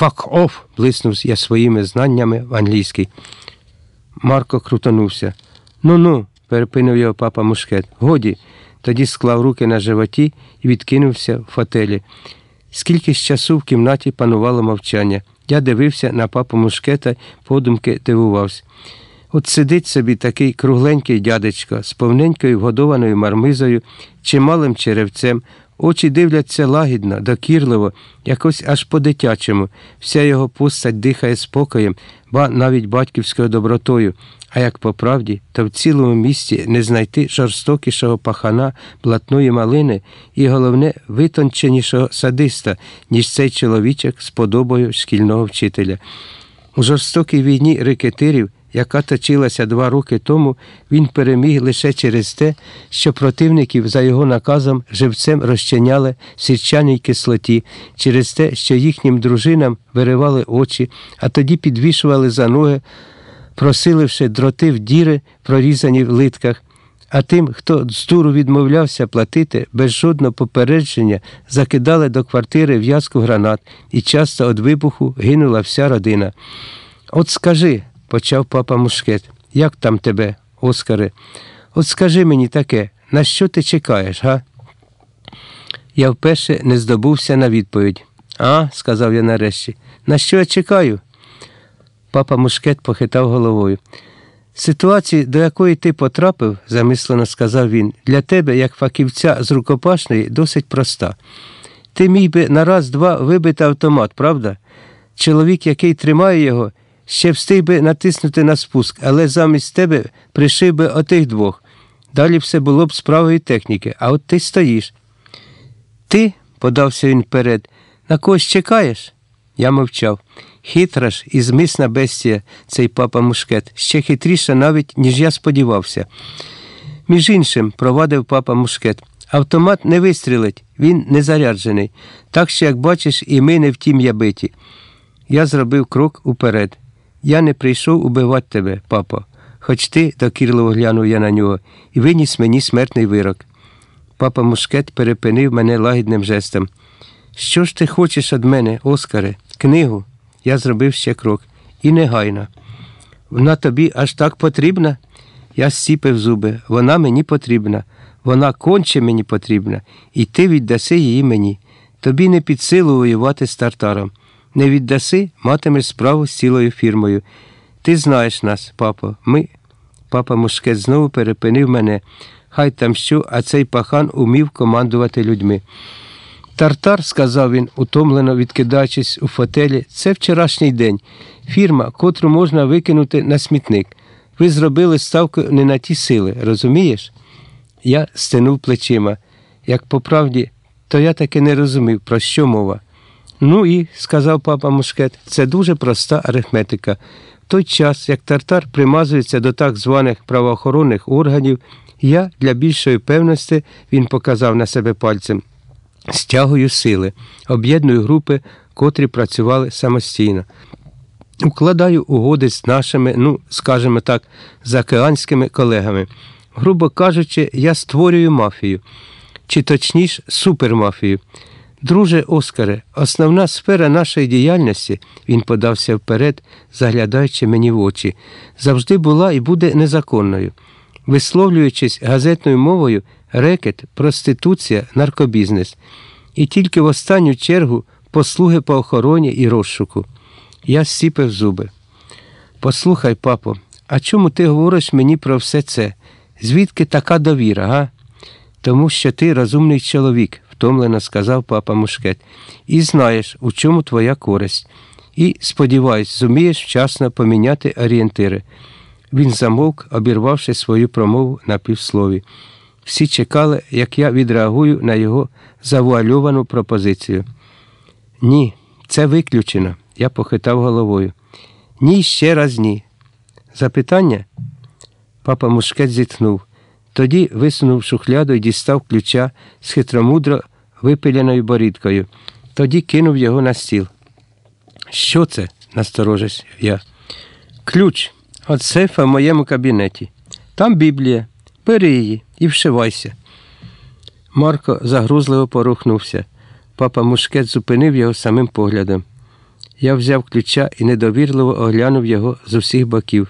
Fuck off! блиснув я своїми знаннями в англійській. Марко крутонувся. Ну ну, перепинив його папа мушкет. Годі. Тоді склав руки на животі і відкинувся в фотелі. Скільки з часу в кімнаті панувало мовчання. Я дивився на папу мушкета, подумки дивувався. От сидить собі такий кругленький дядечко з повненькою вгодованою мармизою, чималим черевцем, очі дивляться лагідно, докірливо, якось аж по-дитячому. Вся його постать дихає спокоєм, ба навіть батьківською добротою. А як по правді, то в цілому місті не знайти жорстокішого пахана, блатної малини і, головне, витонченішого садиста, ніж цей чоловічок з подобою шкільного вчителя. У жорстокій війні рикетирів, яка точилася два роки тому, він переміг лише через те, що противників за його наказом живцем розчиняли в сірчаній кислоті, через те, що їхнім дружинам виривали очі, а тоді підвішували за ноги просиливши дроти в діри, прорізані в литках, а тим, хто з дуру відмовлявся платити, без жодного попередження закидали до квартири в'язку гранат, і часто від вибуху гинула вся родина. От скажи, почав папа Мушкет, як там тебе, Оскаре? От скажи мені таке, на що ти чекаєш, га? Я вперше не здобувся на відповідь. А, сказав я нарешті, на що я чекаю? Папа Мушкет похитав головою. Ситуації, до якої ти потрапив, замислено сказав він, для тебе, як фахівця з рукопашної, досить проста. Ти міг би на раз-два вибити автомат, правда? Чоловік, який тримає його, ще встиг би натиснути на спуск, але замість тебе пришив би отих двох. Далі все було б справою техніки, а от ти стоїш. Ти, подався він вперед, на когось чекаєш? Я мовчав. Хитра ж і змисна бестія, цей папа мушкет, ще хитріша навіть, ніж я сподівався. Між іншим, провадив папа мушкет. Автомат не вистрілить, він не заряджений. Так що, як бачиш, і ми не втім ябиті. Я зробив крок уперед. Я не прийшов убивати тебе, папа, хоч ти, докірливо глянув я на нього, і виніс мені смертний вирок. Папа мушкет перепинив мене лагідним жестом. Що ж ти хочеш від мене, Оскаре? Книгу? Я зробив ще крок. І негайно. Вона тобі аж так потрібна? Я зціпив зуби. Вона мені потрібна. Вона конче мені потрібна, і ти віддаси її мені. Тобі не під силу воювати з тартаром. Не віддаси, матимеш справу з цілою фірмою. Ти знаєш нас, папа. Ми. Папа Мушкет знову перепинив мене. Хай там що, а цей пахан умів командувати людьми. Тартар, сказав він, утомлено відкидаючись у фотелі, це вчорашній день. Фірма, котру можна викинути на смітник. Ви зробили ставку не на ті сили, розумієш? Я стенув плечима. Як по правді, то я таки не розумів, про що мова. Ну і, сказав папа Мушкет, це дуже проста арифметика. В той час, як тартар примазується до так званих правоохоронних органів, я для більшої певності він показав на себе пальцем. Стягую сили, об'єдную групи, котрі працювали самостійно. Укладаю угоди з нашими, ну, скажімо так, заокеанськими колегами. Грубо кажучи, я створюю мафію, чи точніше супермафію. Друже Оскаре, основна сфера нашої діяльності, він подався вперед, заглядаючи мені в очі, завжди була і буде незаконною. Висловлюючись газетною мовою, рекет, проституція, наркобізнес. І тільки в останню чергу послуги по охороні і розшуку. Я сіпив зуби. Послухай, папо, а чому ти говориш мені про все це? Звідки така довіра, га? Тому що ти розумний чоловік, втомлено сказав папа Мушкет, і знаєш, у чому твоя користь. І, сподіваюсь, зумієш вчасно поміняти орієнтири. Він замовк, обірвавши свою промову на півслові. Всі чекали, як я відреагую на його завуальовану пропозицію. Ні, це виключено, я похитав головою. Ні, ще раз ні. Запитання? Папа мушкет зітхнув. Тоді висунув шухляду і дістав ключа з хитромудро випиленою борідкою. Тоді кинув його на стіл. Що це? насторожився я. Ключ від сейфа в моєму кабінеті. Там Біблія. Бери її і вшивайся. Марко загрузливо порухнувся. Папа мушкет зупинив його самим поглядом. Я взяв ключа і недовірливо оглянув його з усіх боків.